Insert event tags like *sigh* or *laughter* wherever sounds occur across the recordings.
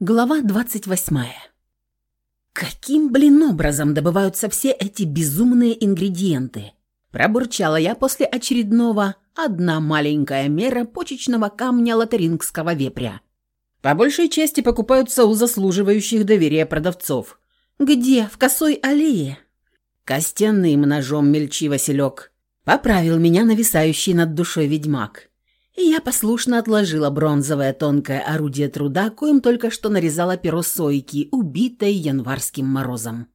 Глава 28. Каким, блин, образом добываются все эти безумные ингредиенты? Пробурчала я после очередного «одна маленькая мера почечного камня лотарингского вепря». По большей части покупаются у заслуживающих доверия продавцов. Где? В косой аллее? Костяным ножом мельчи Василек. Поправил меня нависающий над душой ведьмак и я послушно отложила бронзовое тонкое орудие труда, коим только что нарезала перо сойки, убитой январским морозом.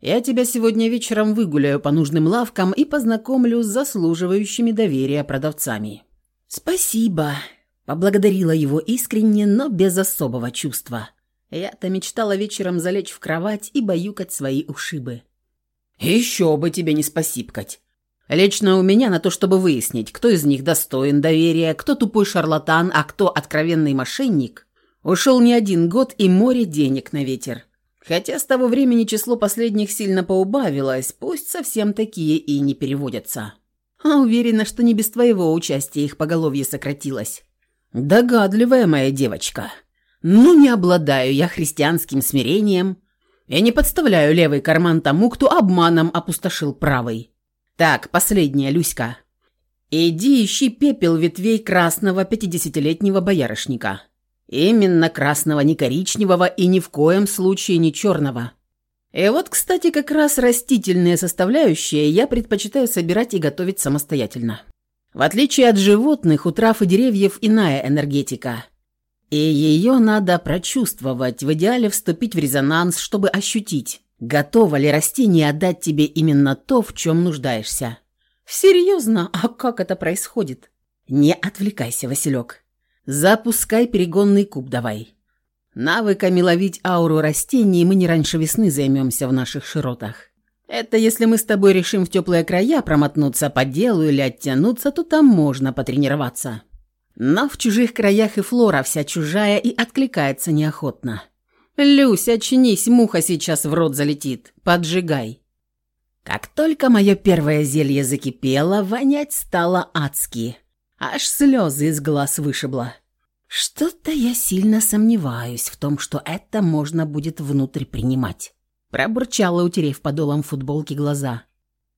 «Я тебя сегодня вечером выгуляю по нужным лавкам и познакомлю с заслуживающими доверия продавцами». «Спасибо», – поблагодарила его искренне, но без особого чувства. Я-то мечтала вечером залечь в кровать и баюкать свои ушибы. «Еще бы тебе не спасибкать. Лично у меня на то, чтобы выяснить, кто из них достоин доверия, кто тупой шарлатан, а кто откровенный мошенник, ушел не один год и море денег на ветер. Хотя с того времени число последних сильно поубавилось, пусть совсем такие и не переводятся. А уверена, что не без твоего участия их поголовье сократилось. Догадливая моя девочка. Ну, не обладаю я христианским смирением. Я не подставляю левый карман тому, кто обманом опустошил правый. Так, последняя, Люська. Иди ищи пепел ветвей красного пятидесятилетнего боярышника. Именно красного, не коричневого и ни в коем случае не черного. И вот, кстати, как раз растительные составляющие я предпочитаю собирать и готовить самостоятельно. В отличие от животных, у трав и деревьев иная энергетика. И ее надо прочувствовать, в идеале вступить в резонанс, чтобы ощутить, Готово ли растение отдать тебе именно то, в чем нуждаешься? Серьезно? А как это происходит? Не отвлекайся, Василек. Запускай перегонный куб давай. Навыками ловить ауру растений мы не раньше весны займемся в наших широтах. Это если мы с тобой решим в теплые края промотнуться по делу или оттянуться, то там можно потренироваться. Но в чужих краях и флора вся чужая и откликается неохотно. «Люсь, очнись, муха сейчас в рот залетит. Поджигай». Как только мое первое зелье закипело, вонять стало адски. Аж слезы из глаз вышибло. Что-то я сильно сомневаюсь в том, что это можно будет внутрь принимать. Пробурчала, утерев подолом футболки глаза.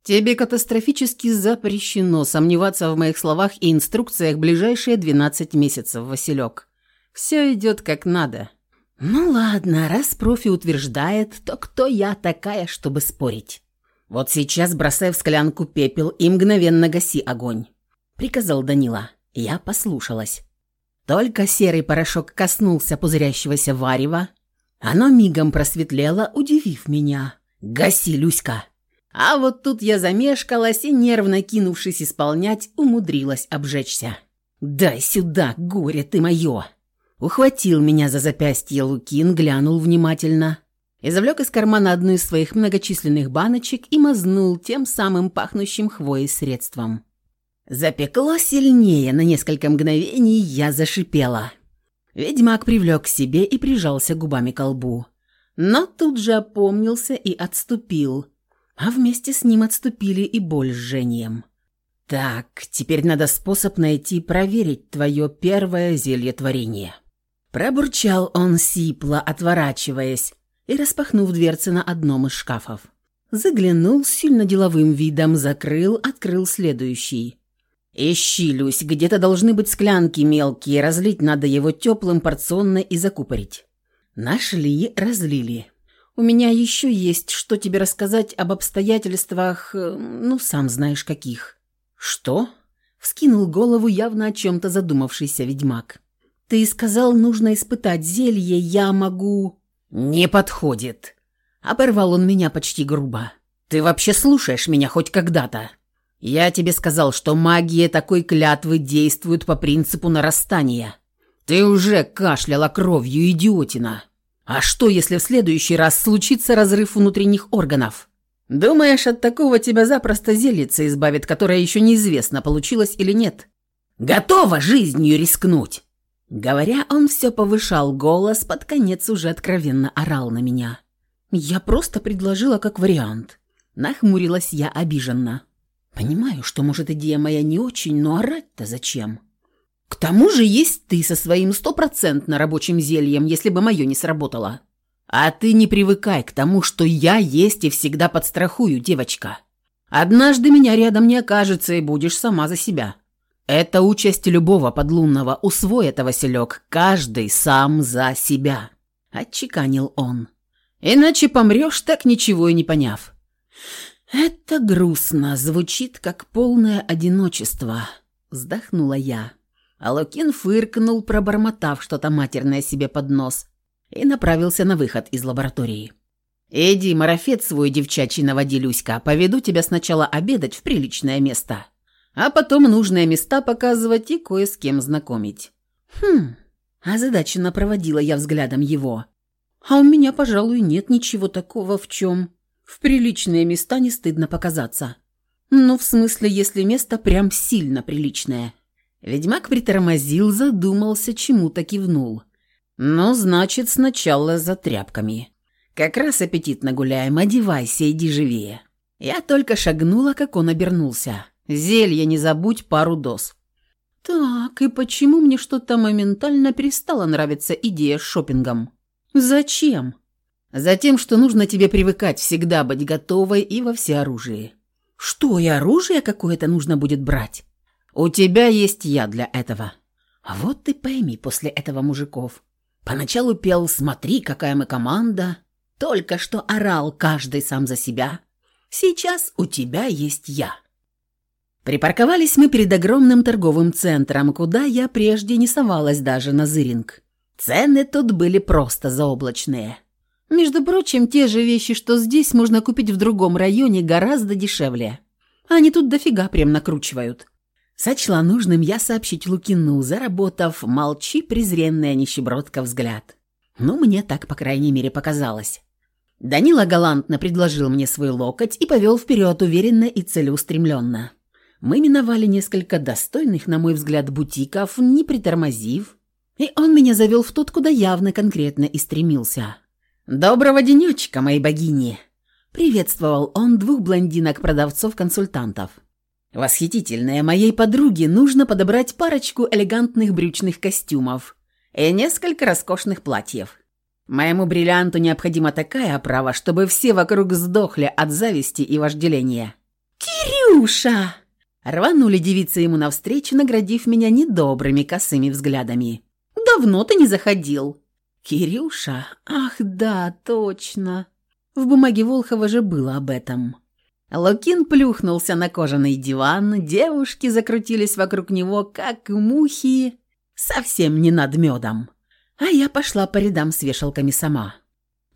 Тебе катастрофически запрещено сомневаться в моих словах и инструкциях ближайшие 12 месяцев, Василек. Все идет как надо. «Ну ладно, раз профи утверждает, то кто я такая, чтобы спорить? Вот сейчас бросай в склянку пепел и мгновенно гаси огонь», — приказал Данила. Я послушалась. Только серый порошок коснулся пузырящегося варева, оно мигом просветлело, удивив меня. «Гаси, Люська!» А вот тут я замешкалась и, нервно кинувшись исполнять, умудрилась обжечься. «Дай сюда, горе ты мое!» Ухватил меня за запястье Лукин, глянул внимательно. Извлек из кармана одну из своих многочисленных баночек и мазнул тем самым пахнущим хвоей средством. Запекло сильнее, на несколько мгновений я зашипела. Ведьмак привлек к себе и прижался губами к лбу. Но тут же опомнился и отступил. А вместе с ним отступили и боль с жжением. «Так, теперь надо способ найти проверить твое первое зелье творения». Пробурчал он сипло, отворачиваясь и распахнув дверцы на одном из шкафов. Заглянул с сильно деловым видом, закрыл, открыл следующий. «Ищи, Люсь, где-то должны быть склянки мелкие, разлить надо его теплым порционно и закупорить». Нашли, разлили. «У меня еще есть что тебе рассказать об обстоятельствах, э, ну, сам знаешь каких». «Что?» — вскинул голову явно о чем-то задумавшийся ведьмак. «Ты сказал, нужно испытать зелье, я могу...» «Не подходит!» Оборвал он меня почти грубо. «Ты вообще слушаешь меня хоть когда-то?» «Я тебе сказал, что магия такой клятвы действует по принципу нарастания. Ты уже кашляла кровью, идиотина. А что, если в следующий раз случится разрыв внутренних органов?» «Думаешь, от такого тебя запросто зелица избавит, которая еще неизвестно, получилось или нет?» «Готова жизнью рискнуть!» Говоря, он все повышал голос, под конец уже откровенно орал на меня. Я просто предложила как вариант. Нахмурилась я обиженно. Понимаю, что, может, идея моя не очень, но орать-то зачем? К тому же есть ты со своим стопроцентно рабочим зельем, если бы мое не сработало. А ты не привыкай к тому, что я есть и всегда подстрахую, девочка. Однажды меня рядом не окажется, и будешь сама за себя. Это участь любого подлунного. Усвой это, Василек. Каждый сам за себя. Отчеканил он. Иначе помрешь, так ничего и не поняв. Это грустно, звучит как полное одиночество. Вздохнула я. Алокин фыркнул, пробормотав что-то матерное себе под нос, и направился на выход из лаборатории. «Иди, марафет свой девчачий наводи, Люська, поведу тебя сначала обедать в приличное место, а потом нужные места показывать и кое с кем знакомить». «Хм...» – озадаченно проводила я взглядом его. «А у меня, пожалуй, нет ничего такого, в чем в приличные места не стыдно показаться. Ну, в смысле, если место прям сильно приличное». Ведьмак притормозил, задумался, чему-то кивнул. «Ну, значит, сначала за тряпками. Как раз аппетитно гуляем, одевайся, иди живее». Я только шагнула, как он обернулся. «Зелье не забудь, пару доз». «Так, и почему мне что-то моментально перестала нравиться идея с шопингом? Зачем?» «Затем, что нужно тебе привыкать всегда быть готовой и во всеоружии». «Что, и оружие какое-то нужно будет брать?» У тебя есть я для этого. А вот ты пойми после этого мужиков. Поначалу пел «Смотри, какая мы команда», только что орал каждый сам за себя. Сейчас у тебя есть я. Припарковались мы перед огромным торговым центром, куда я прежде не совалась даже на зыринг. Цены тут были просто заоблачные. Между прочим, те же вещи, что здесь, можно купить в другом районе гораздо дешевле. Они тут дофига прям накручивают. Сочла нужным я сообщить Лукину, заработав «молчи, презренная нищебродка» взгляд. Ну, мне так, по крайней мере, показалось. Данила галантно предложил мне свой локоть и повел вперед уверенно и целеустремленно. Мы миновали несколько достойных, на мой взгляд, бутиков, не притормозив, и он меня завел в тот, куда явно конкретно и стремился. «Доброго денечка, мои богини!» Приветствовал он двух блондинок-продавцов-консультантов. Восхитительная моей подруге нужно подобрать парочку элегантных брючных костюмов и несколько роскошных платьев. Моему бриллианту необходима такая оправа, чтобы все вокруг сдохли от зависти и вожделения. «Кирюша!» Рванули девицы ему навстречу, наградив меня недобрыми косыми взглядами. «Давно ты не заходил?» «Кирюша? Ах, да, точно!» В бумаге Волхова же было об этом. Лукин плюхнулся на кожаный диван, девушки закрутились вокруг него, как мухи, совсем не над медом. А я пошла по рядам с вешалками сама.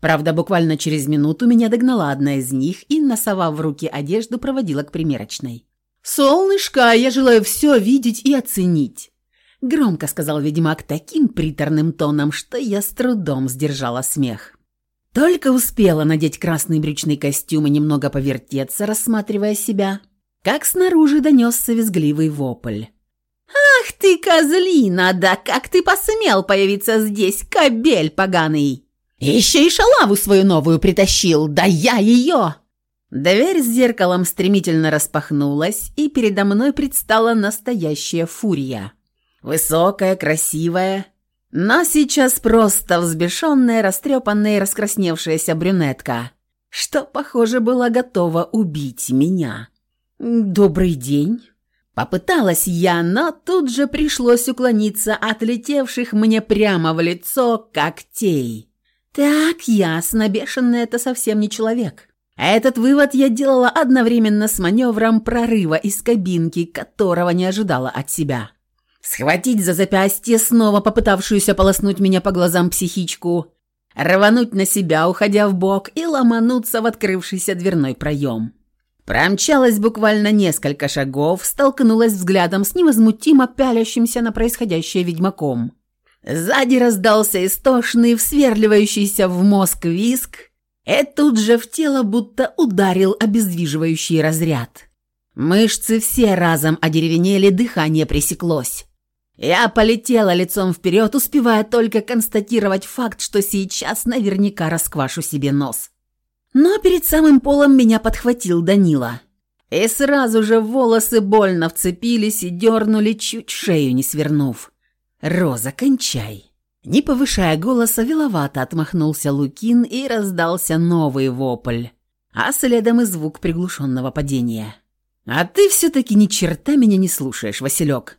Правда, буквально через минуту меня догнала одна из них и, носовав в руки одежду, проводила к примерочной. «Солнышко, я желаю все видеть и оценить», — громко сказал ведьмак таким приторным тоном, что я с трудом сдержала смех. Только успела надеть красный брючный костюм и немного повертеться, рассматривая себя, как снаружи донесся визгливый вопль. «Ах ты, козлина, да как ты посмел появиться здесь, кобель поганый! Еще и шалаву свою новую притащил, да я ее!» Дверь с зеркалом стремительно распахнулась, и передо мной предстала настоящая фурия. Высокая, красивая, но сейчас просто взбешенная, растрепанная и раскрасневшаяся брюнетка, что, похоже, была готова убить меня. «Добрый день!» Попыталась я, но тут же пришлось уклониться от летевших мне прямо в лицо когтей. Так ясно, бешеный это совсем не человек. Этот вывод я делала одновременно с маневром прорыва из кабинки, которого не ожидала от себя схватить за запястье снова попытавшуюся полоснуть меня по глазам психичку, рвануть на себя, уходя в бок и ломануться в открывшийся дверной проем. Промчалась буквально несколько шагов, столкнулась взглядом с невозмутимо пялящимся на происходящее ведьмаком. Сзади раздался истошный, всверливающийся в мозг виск, и тут же в тело будто ударил обездвиживающий разряд. Мышцы все разом одеревенели, дыхание пресеклось. Я полетела лицом вперед, успевая только констатировать факт, что сейчас наверняка расквашу себе нос. Но перед самым полом меня подхватил Данила. И сразу же волосы больно вцепились и дернули, чуть шею не свернув. «Роза, кончай!» Не повышая голоса, виловато отмахнулся Лукин и раздался новый вопль, а следом и звук приглушенного падения. «А ты все-таки ни черта меня не слушаешь, Василек.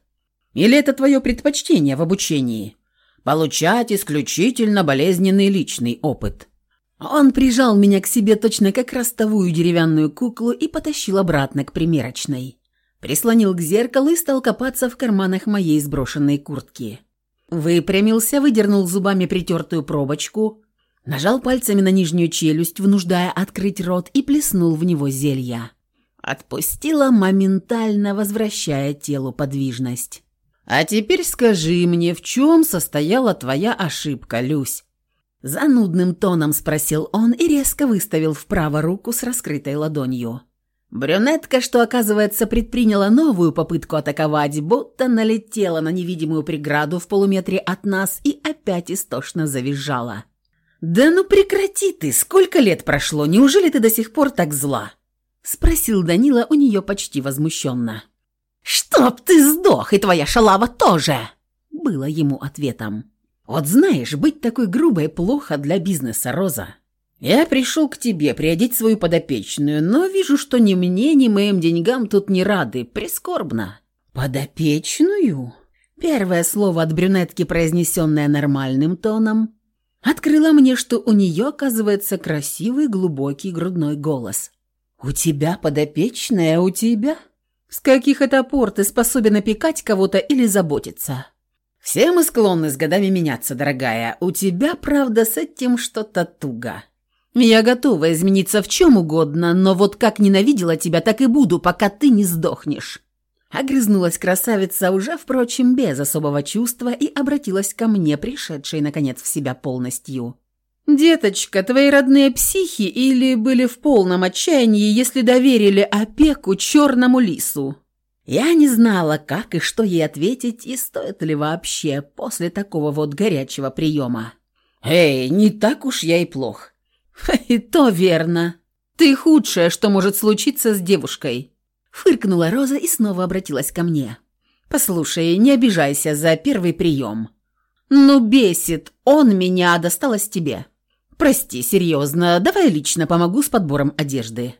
Или это твое предпочтение в обучении? Получать исключительно болезненный личный опыт». Он прижал меня к себе точно как ростовую деревянную куклу и потащил обратно к примерочной. Прислонил к зеркалу и стал копаться в карманах моей сброшенной куртки. Выпрямился, выдернул зубами притертую пробочку, нажал пальцами на нижнюю челюсть, вынуждая открыть рот, и плеснул в него зелья. Отпустила, моментально возвращая телу подвижность. «А теперь скажи мне, в чем состояла твоя ошибка, Люсь?» Занудным тоном спросил он и резко выставил вправо руку с раскрытой ладонью. Брюнетка, что, оказывается, предприняла новую попытку атаковать, будто налетела на невидимую преграду в полуметре от нас и опять истошно завизжала. «Да ну прекрати ты! Сколько лет прошло? Неужели ты до сих пор так зла?» Спросил Данила у нее почти возмущенно. «Чтоб ты сдох, и твоя шалава тоже!» Было ему ответом. «Вот знаешь, быть такой грубой плохо для бизнеса, Роза. Я пришел к тебе приодеть свою подопечную, но вижу, что ни мне, ни моим деньгам тут не рады. Прискорбно». «Подопечную?» Первое слово от брюнетки, произнесенное нормальным тоном, открыло мне, что у нее, оказывается, красивый глубокий грудной голос. «У тебя подопечная, у тебя? С каких это пор ты способен опекать кого-то или заботиться?» «Все мы склонны с годами меняться, дорогая. У тебя, правда, с этим что-то туго. Я готова измениться в чем угодно, но вот как ненавидела тебя, так и буду, пока ты не сдохнешь». Огрызнулась красавица, уже, впрочем, без особого чувства, и обратилась ко мне, пришедшей, наконец, в себя полностью. «Деточка, твои родные психи или были в полном отчаянии, если доверили опеку черному лису?» Я не знала, как и что ей ответить, и стоит ли вообще после такого вот горячего приема. «Эй, не так уж я и плох». *laughs* «И то верно. Ты худшее, что может случиться с девушкой». Фыркнула Роза и снова обратилась ко мне. «Послушай, не обижайся за первый прием. Ну, бесит, он меня, досталось тебе. «Прости, серьезно, давай лично помогу с подбором одежды».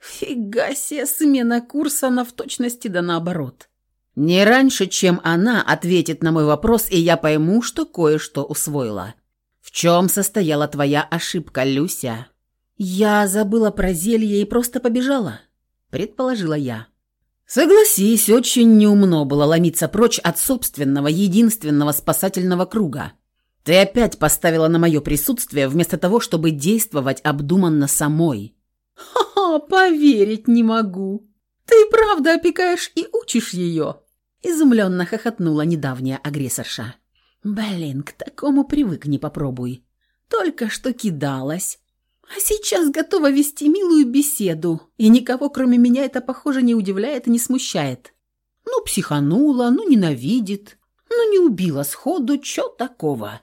Фига себе, смена курса на в точности да наоборот. Не раньше, чем она ответит на мой вопрос, и я пойму, что кое-что усвоила. В чем состояла твоя ошибка, Люся? Я забыла про зелье и просто побежала, предположила я. Согласись, очень неумно было ломиться прочь от собственного, единственного спасательного круга. Ты опять поставила на мое присутствие вместо того, чтобы действовать обдуманно самой. Ха-ха, поверить не могу. Ты правда опекаешь и учишь ее? Изумленно хохотнула недавняя агрессорша. Блин, к такому привык не попробуй. Только что кидалась. А сейчас готова вести милую беседу, и никого, кроме меня, это, похоже, не удивляет и не смущает. Ну, психанула, ну, ненавидит, ну, не убила сходу, чё такого?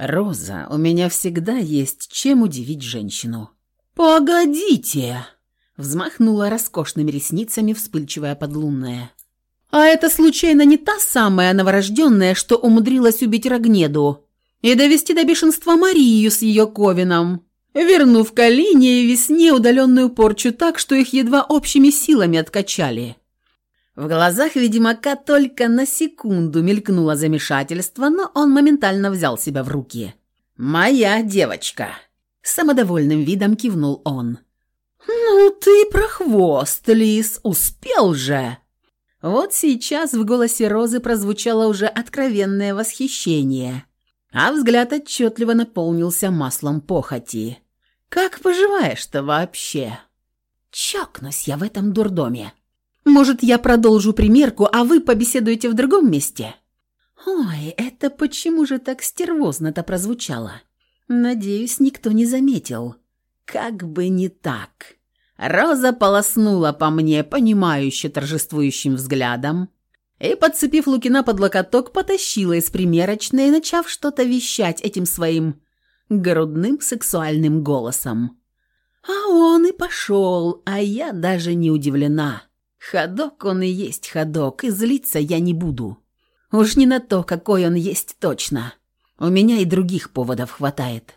«Роза, у меня всегда есть чем удивить женщину». «Погодите!» — взмахнула роскошными ресницами вспыльчивая подлунная. «А это случайно не та самая новорожденная, что умудрилась убить Рогнеду и довести до бешенства Марию с ее ковином, вернув Калине и Весне удаленную порчу так, что их едва общими силами откачали?» В глазах ведьмака только на секунду мелькнуло замешательство, но он моментально взял себя в руки. «Моя девочка!» Самодовольным видом кивнул он. «Ну ты прохвост, лис, успел же!» Вот сейчас в голосе Розы прозвучало уже откровенное восхищение, а взгляд отчетливо наполнился маслом похоти. «Как поживаешь-то вообще?» «Чокнусь я в этом дурдоме!» Может, я продолжу примерку, а вы побеседуете в другом месте?» «Ой, это почему же так стервозно-то прозвучало? Надеюсь, никто не заметил. Как бы не так». Роза полоснула по мне, понимающе торжествующим взглядом, и, подцепив Лукина под локоток, потащила из примерочной, начав что-то вещать этим своим грудным сексуальным голосом. А он и пошел, а я даже не удивлена. Ходок он и есть ходок, и злиться я не буду. Уж не на то, какой он есть точно. У меня и других поводов хватает.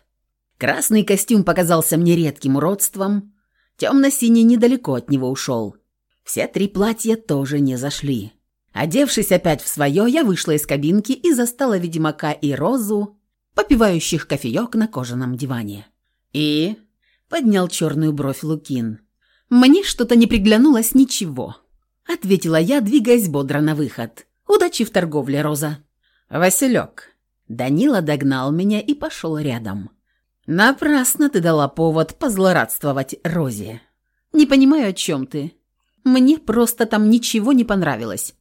Красный костюм показался мне редким уродством, темно-синий недалеко от него ушел. Все три платья тоже не зашли. Одевшись опять в свое, я вышла из кабинки и застала ведьмака и Розу, попивающих кофеек на кожаном диване. «И?» — поднял черную бровь Лукин. «Мне что-то не приглянулось ничего», — ответила я, двигаясь бодро на выход. «Удачи в торговле, Роза». «Василек». Данила догнал меня и пошел рядом. «Напрасно ты дала повод позлорадствовать Розе. Не понимаю, о чем ты. Мне просто там ничего не понравилось.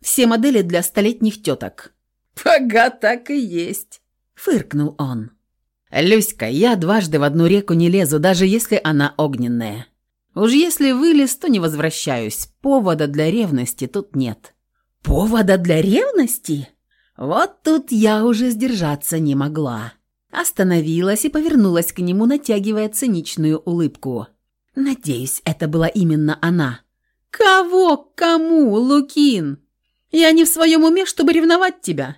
Все модели для столетних теток». «Пога так и есть», — фыркнул он. «Люська, я дважды в одну реку не лезу, даже если она огненная. Уж если вылез, то не возвращаюсь. Повода для ревности тут нет». «Повода для ревности?» Вот тут я уже сдержаться не могла. Остановилась и повернулась к нему, натягивая циничную улыбку. Надеюсь, это была именно она. «Кого? Кому, Лукин?» Я не в своем уме, чтобы ревновать тебя.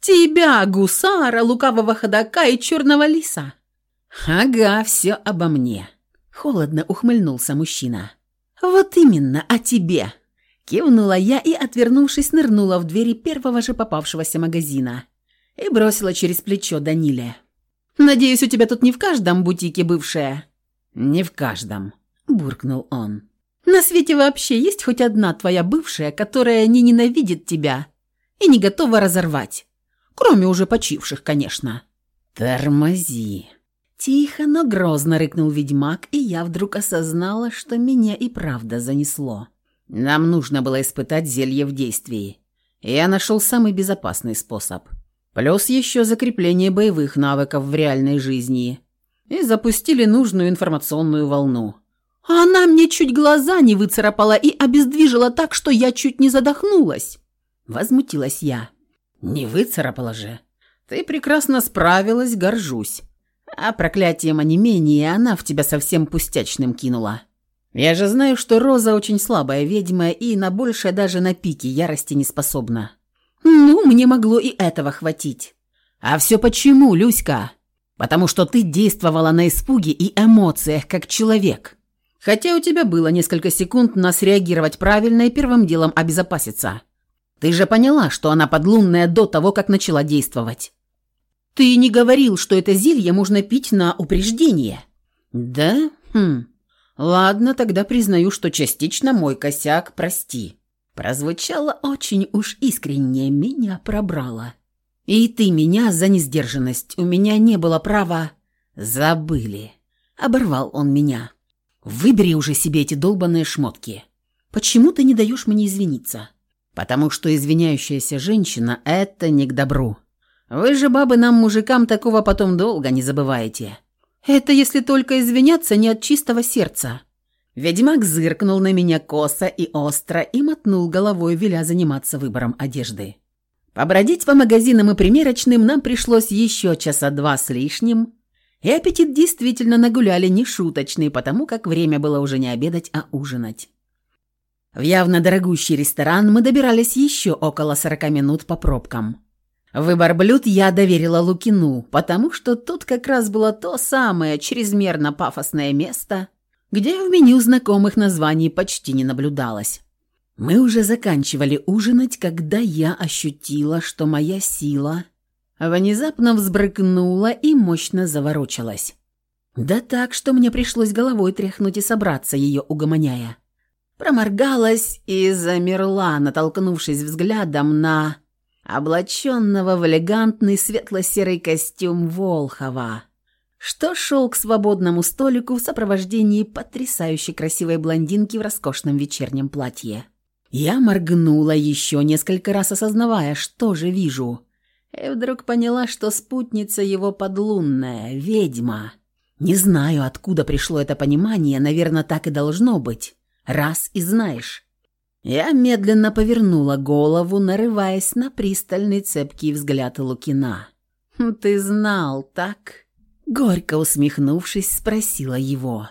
Тебя, гусара, лукавого ходока и черного лиса». «Ага, все обо мне», — холодно ухмыльнулся мужчина. «Вот именно о тебе», — кивнула я и, отвернувшись, нырнула в двери первого же попавшегося магазина и бросила через плечо Даниле. «Надеюсь, у тебя тут не в каждом бутике бывшая?» «Не в каждом», — буркнул он. На свете вообще есть хоть одна твоя бывшая, которая не ненавидит тебя и не готова разорвать? Кроме уже почивших, конечно». «Тормози!» Тихо, но грозно рыкнул ведьмак, и я вдруг осознала, что меня и правда занесло. Нам нужно было испытать зелье в действии. Я нашел самый безопасный способ. Плюс еще закрепление боевых навыков в реальной жизни. И запустили нужную информационную волну. А она мне чуть глаза не выцарапала и обездвижила так, что я чуть не задохнулась. Возмутилась я. Не выцарапала же. Ты прекрасно справилась, горжусь. А проклятием онемения она в тебя совсем пустячным кинула. Я же знаю, что Роза очень слабая ведьма и на большее даже на пике ярости не способна. Ну, мне могло и этого хватить. А все почему, Люська? Потому что ты действовала на испуге и эмоциях, как человек. Хотя у тебя было несколько секунд на среагировать правильно и первым делом обезопаситься. Ты же поняла, что она подлунная до того, как начала действовать. Ты не говорил, что это зелье можно пить на упреждение. Да? Хм. Ладно, тогда признаю, что частично мой косяк, прости. Прозвучало очень уж искренне, меня пробрало. И ты меня за несдержанность. У меня не было права. Забыли. Оборвал он меня. Выбери уже себе эти долбанные шмотки. Почему ты не даешь мне извиниться? Потому что извиняющаяся женщина – это не к добру. Вы же, бабы, нам, мужикам, такого потом долго не забываете. Это если только извиняться не от чистого сердца. Ведьмак зыркнул на меня косо и остро и мотнул головой, веля заниматься выбором одежды. Побродить по магазинам и примерочным нам пришлось еще часа два с лишним, и аппетит действительно нагуляли нешуточный, потому как время было уже не обедать, а ужинать. В явно дорогущий ресторан мы добирались еще около сорока минут по пробкам. Выбор блюд я доверила Лукину, потому что тут как раз было то самое чрезмерно пафосное место, где в меню знакомых названий почти не наблюдалось. Мы уже заканчивали ужинать, когда я ощутила, что моя сила внезапно взбрыкнула и мощно заворочалась. Да так, что мне пришлось головой тряхнуть и собраться, ее угомоняя. Проморгалась и замерла, натолкнувшись взглядом на облаченного в элегантный светло-серый костюм Волхова, что шел к свободному столику в сопровождении потрясающе красивой блондинки в роскошном вечернем платье. Я моргнула еще несколько раз, осознавая, что же вижу – и вдруг поняла, что спутница его подлунная, ведьма. Не знаю, откуда пришло это понимание, наверное, так и должно быть. Раз и знаешь. Я медленно повернула голову, нарываясь на пристальный цепкий взгляд Лукина. «Ты знал, так?» Горько усмехнувшись, спросила его.